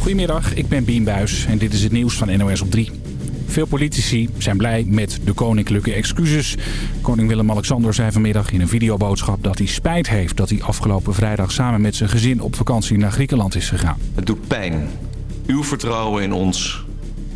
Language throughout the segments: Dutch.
Goedemiddag, ik ben Bien Buis en dit is het nieuws van NOS op 3. Veel politici zijn blij met de koninklijke excuses. Koning Willem-Alexander zei vanmiddag in een videoboodschap dat hij spijt heeft... dat hij afgelopen vrijdag samen met zijn gezin op vakantie naar Griekenland is gegaan. Het doet pijn. Uw vertrouwen in ons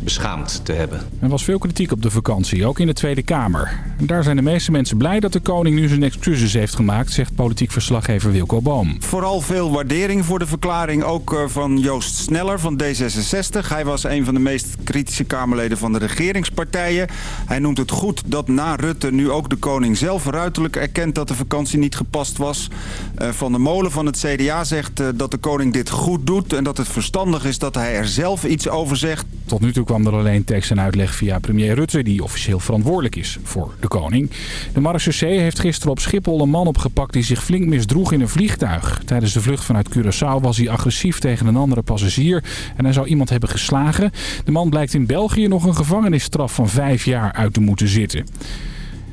beschaamd te hebben. Er was veel kritiek op de vakantie, ook in de Tweede Kamer. Daar zijn de meeste mensen blij dat de koning nu zijn excuses heeft gemaakt, zegt politiek verslaggever Wilco Boom. Vooral veel waardering voor de verklaring, ook eh, van Joost Sneller van D66. Hij was een van de meest kritische Kamerleden van de regeringspartijen. Hij noemt het goed dat na Rutte nu ook de koning zelf ruiterlijk erkent dat de vakantie niet gepast was. Eh, van de Molen van het CDA zegt eh, dat de koning dit goed doet en dat het verstandig is dat hij er zelf iets over zegt. Tot nu toe kwam er alleen tekst en uitleg via premier Rutte, die officieel verantwoordelijk is voor de koning. De marechaussee heeft gisteren op Schiphol een man opgepakt die zich flink misdroeg in een vliegtuig. Tijdens de vlucht vanuit Curaçao was hij agressief tegen een andere passagier en hij zou iemand hebben geslagen. De man blijkt in België nog een gevangenisstraf van vijf jaar uit te moeten zitten.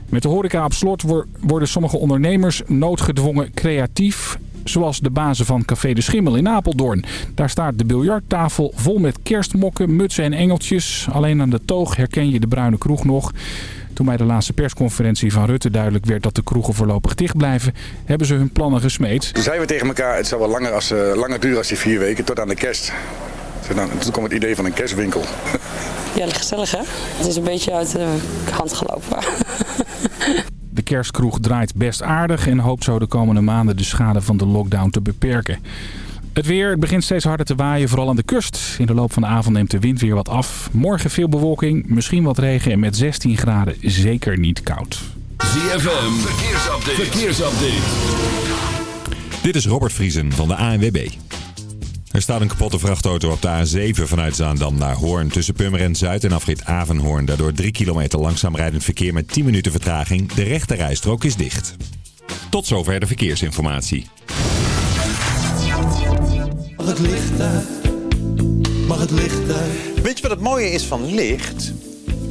Met de horeca op slot worden sommige ondernemers noodgedwongen creatief Zoals de bazen van Café de Schimmel in Apeldoorn. Daar staat de biljarttafel vol met kerstmokken, mutsen en engeltjes. Alleen aan de toog herken je de bruine kroeg nog. Toen bij de laatste persconferentie van Rutte duidelijk werd dat de kroegen voorlopig dicht blijven, hebben ze hun plannen gesmeed. Toen zeiden we tegen elkaar, het zal wel langer, als, uh, langer duren als die vier weken, tot aan de kerst. Toen kwam het idee van een kerstwinkel. Ja, gezellig hè? Het is een beetje uit de hand gelopen. De kerstkroeg draait best aardig en hoopt zo de komende maanden de schade van de lockdown te beperken. Het weer het begint steeds harder te waaien, vooral aan de kust. In de loop van de avond neemt de wind weer wat af. Morgen veel bewolking, misschien wat regen en met 16 graden zeker niet koud. ZFM, verkeersupdate. verkeersupdate. Dit is Robert Vriesen van de ANWB. Er staat een kapotte vrachtauto op de A7 vanuit Zaandam naar Hoorn. Tussen Purmerend Zuid en afrit Avenhoorn. Daardoor 3 kilometer langzaam rijdend verkeer met 10 minuten vertraging. De rechte rijstrook is dicht. Tot zover de verkeersinformatie. Mag het licht uit? Mag het licht uit? Weet je wat het mooie is van licht?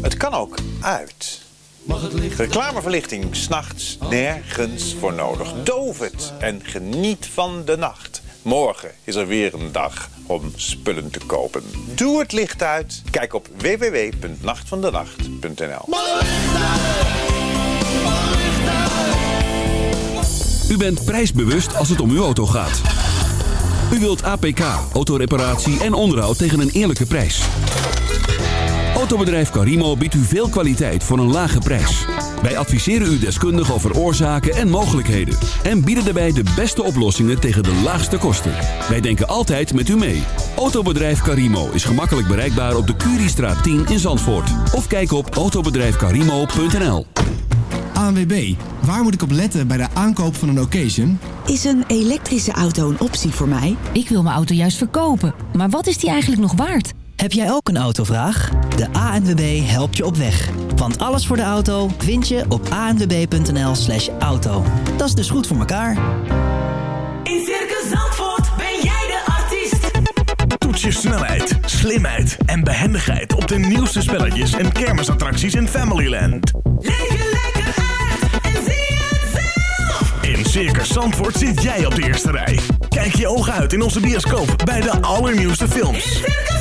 Het kan ook uit. Mag het licht Reclameverlichting s'nachts nergens voor nodig. Doof het en geniet van de nacht. Morgen is er weer een dag om spullen te kopen. Doe het licht uit. Kijk op www.nachtvandenacht.nl U bent prijsbewust als het om uw auto gaat. U wilt APK, autoreparatie en onderhoud tegen een eerlijke prijs. Autobedrijf Carimo biedt u veel kwaliteit voor een lage prijs. Wij adviseren u deskundig over oorzaken en mogelijkheden. En bieden daarbij de beste oplossingen tegen de laagste kosten. Wij denken altijd met u mee. Autobedrijf Carimo is gemakkelijk bereikbaar op de Curiestraat 10 in Zandvoort. Of kijk op autobedrijfcarimo.nl ANWB, waar moet ik op letten bij de aankoop van een occasion? Is een elektrische auto een optie voor mij? Ik wil mijn auto juist verkopen. Maar wat is die eigenlijk nog waard? Heb jij ook een autovraag? De ANWB helpt je op weg. Want alles voor de auto vind je op anwb.nl slash auto. Dat is dus goed voor elkaar. In Circus Zandvoort ben jij de artiest. Toets je snelheid, slimheid en behendigheid op de nieuwste spelletjes en kermisattracties in Familyland. Leef je lekker uit en zie het zelf. In Circus Zandvoort zit jij op de eerste rij. Kijk je ogen uit in onze bioscoop bij de allernieuwste films. In Circus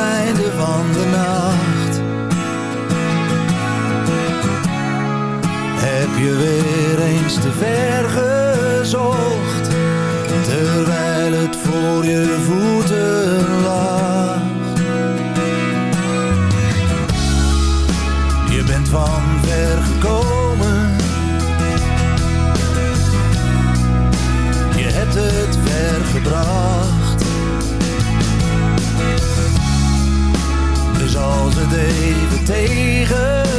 einde van de nacht. Heb je weer eens te ver gezocht Terwijl het voor je voeten lag? Je bent van ver gekomen. Je hebt het het even tegen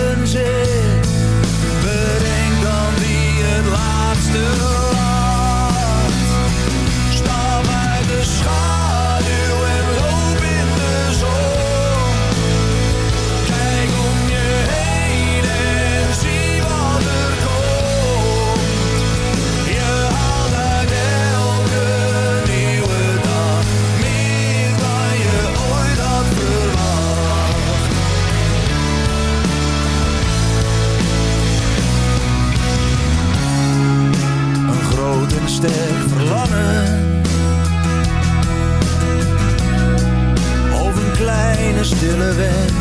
sterk verlangen. Over een kleine stille weg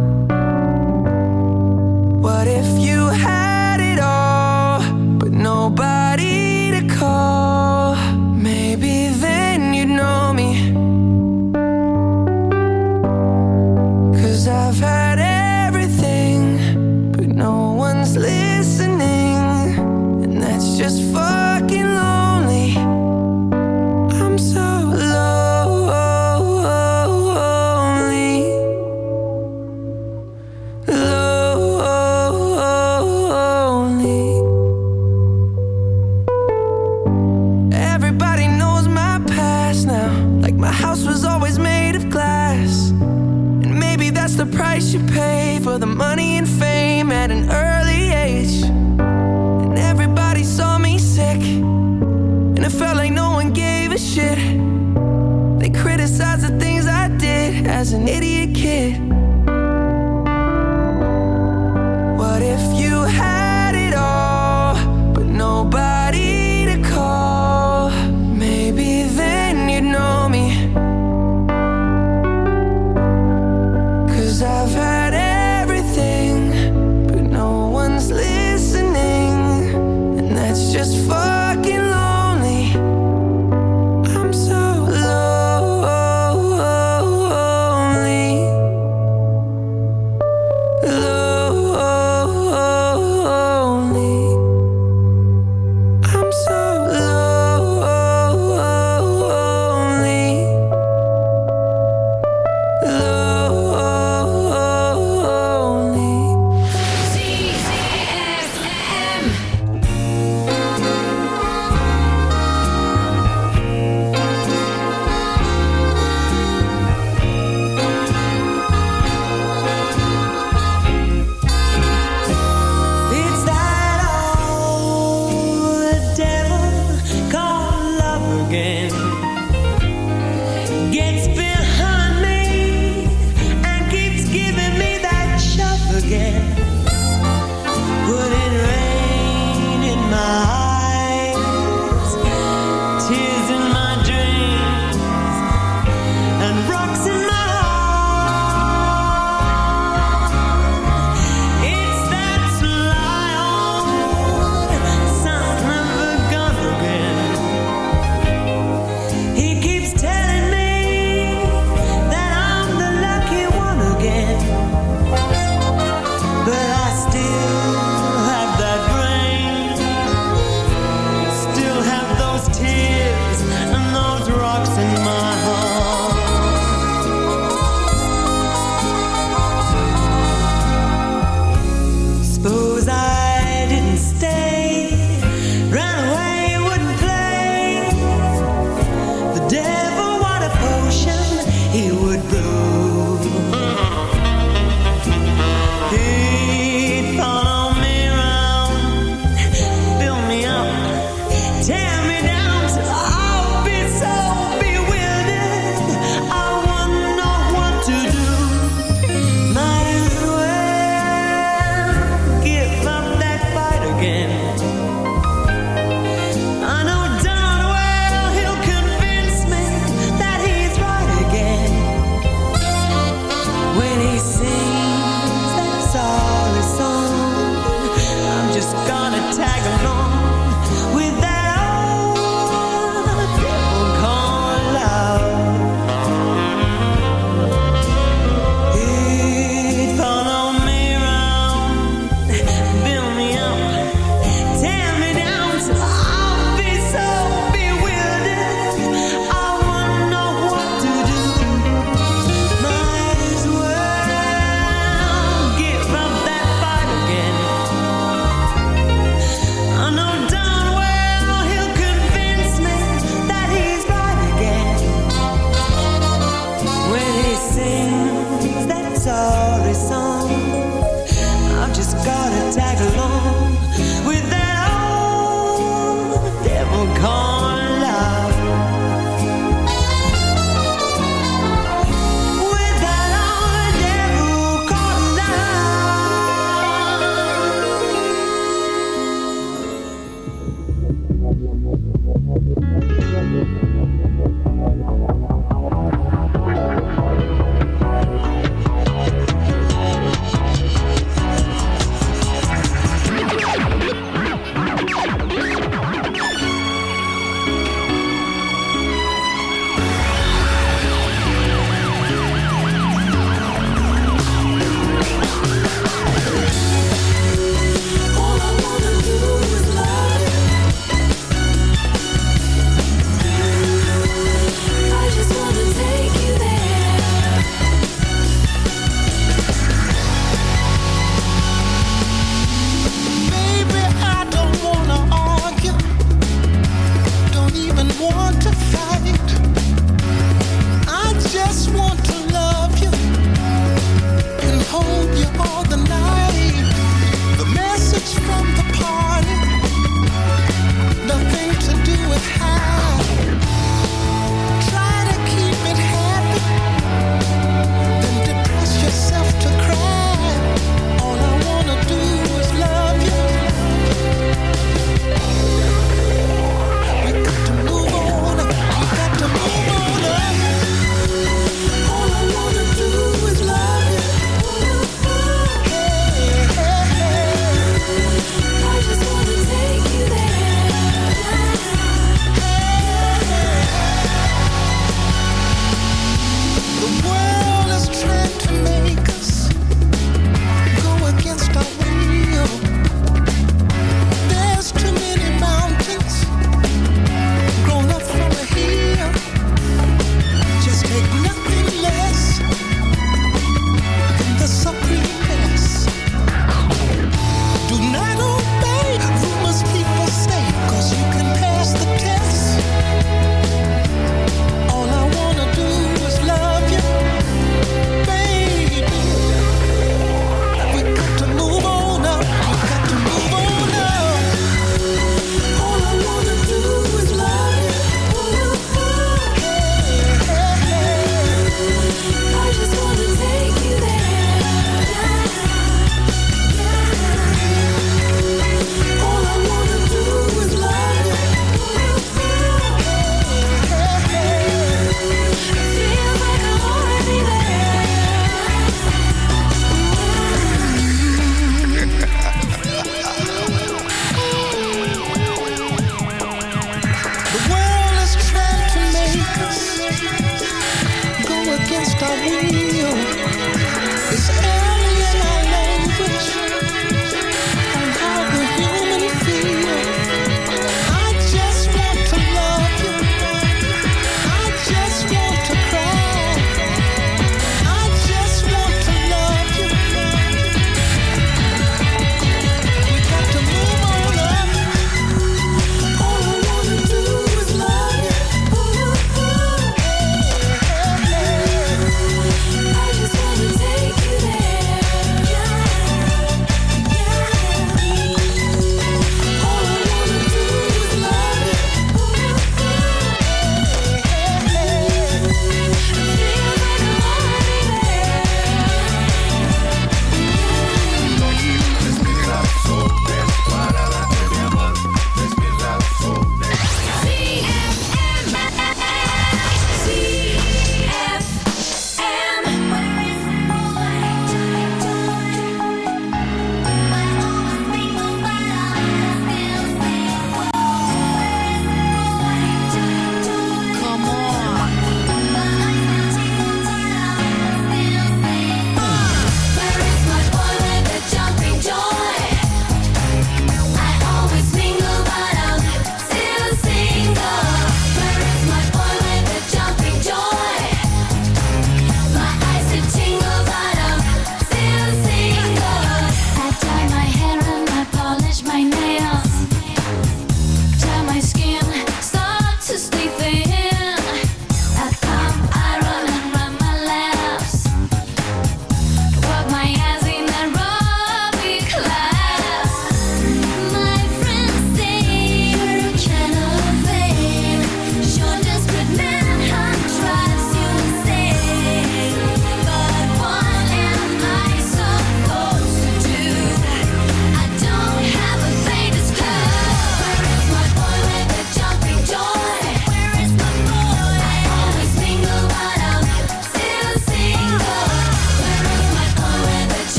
as an idiot kid.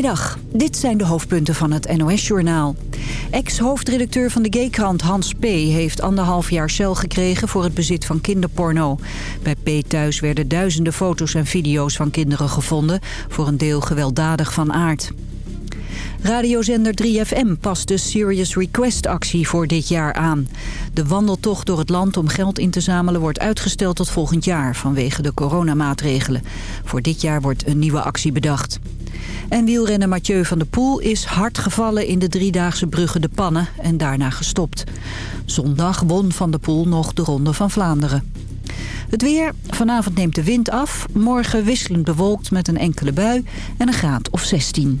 Goedemiddag, dit zijn de hoofdpunten van het NOS-journaal. Ex-hoofdredacteur van de gaykrant Hans P. heeft anderhalf jaar cel gekregen voor het bezit van kinderporno. Bij P. thuis werden duizenden foto's en video's van kinderen gevonden, voor een deel gewelddadig van aard. Radiozender 3FM past de Serious Request actie voor dit jaar aan. De wandeltocht door het land om geld in te zamelen wordt uitgesteld tot volgend jaar vanwege de coronamaatregelen. Voor dit jaar wordt een nieuwe actie bedacht. En wielrenner Mathieu van der Poel is hard gevallen in de driedaagse Brugge de Pannen en daarna gestopt. Zondag won van der Poel nog de Ronde van Vlaanderen. Het weer. Vanavond neemt de wind af. Morgen wisselend bewolkt met een enkele bui en een graad of 16.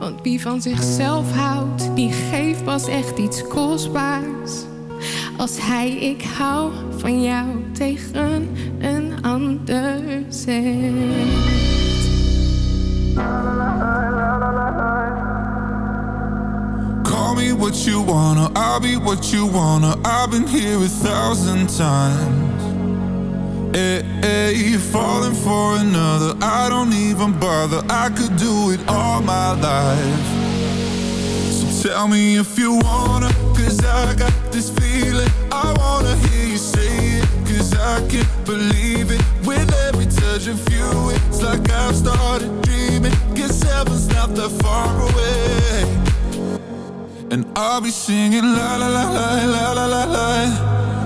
Want wie van zichzelf houdt, die geeft pas echt iets kostbaars. Als hij ik hou van jou tegen een ander zegt. Call me what you wanna, I'll be what you wanna. I've been here a thousand times. Eh, eh, falling for another. I don't even bother. I could do it all my life. So tell me if you want her, 'cause I got this feeling. I wanna hear you say it, 'cause I can't believe it. With every touch of you, it's like I've started dreaming. Guess heaven's not that far away. And I'll be singing la la la la la la la la.